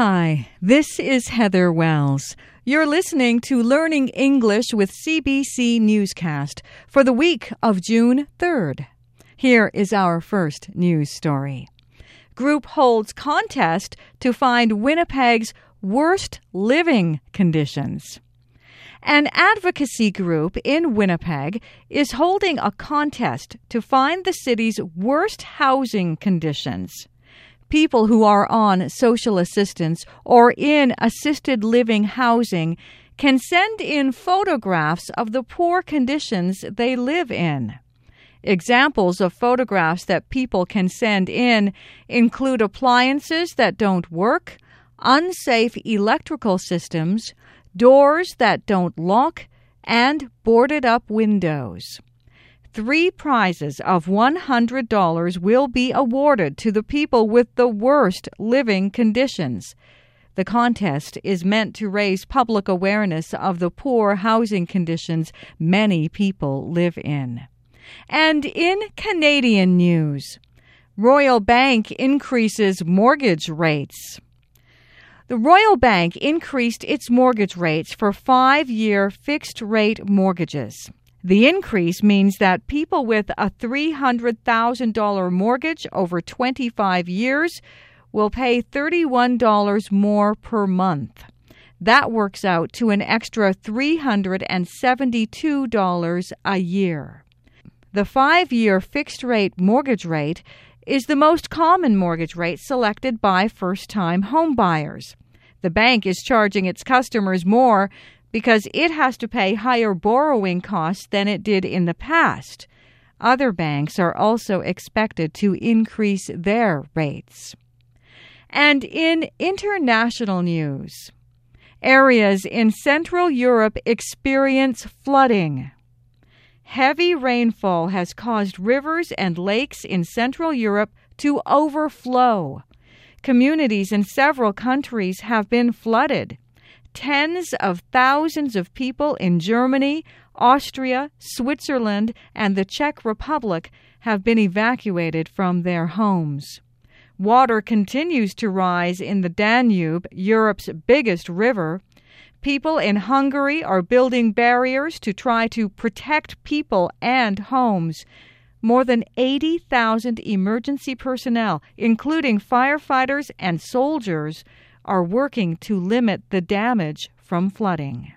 Hi, this is Heather Wells. You're listening to Learning English with CBC Newscast for the week of June 3rd. Here is our first news story. Group holds contest to find Winnipeg's worst living conditions. An advocacy group in Winnipeg is holding a contest to find the city's worst housing conditions. People who are on social assistance or in assisted living housing can send in photographs of the poor conditions they live in. Examples of photographs that people can send in include appliances that don't work, unsafe electrical systems, doors that don't lock, and boarded up windows. Three prizes of $100 will be awarded to the people with the worst living conditions. The contest is meant to raise public awareness of the poor housing conditions many people live in. And in Canadian news, Royal Bank increases mortgage rates. The Royal Bank increased its mortgage rates for five year fixed rate mortgages. The increase means that people with a $300,000 mortgage over 25 years will pay $31 more per month. That works out to an extra $372 a year. The five year fixed rate mortgage rate is the most common mortgage rate selected by first time homebuyers. The bank is charging its customers more because it has to pay higher borrowing costs than it did in the past. Other banks are also expected to increase their rates. And in international news, areas in Central Europe experience flooding. Heavy rainfall has caused rivers and lakes in Central Europe to overflow. Communities in several countries have been flooded. Tens of thousands of people in Germany, Austria, Switzerland, and the Czech Republic have been evacuated from their homes. Water continues to rise in the Danube, Europe's biggest river. People in Hungary are building barriers to try to protect people and homes. More than 80,000 emergency personnel, including firefighters and soldiers, are working to limit the damage from flooding.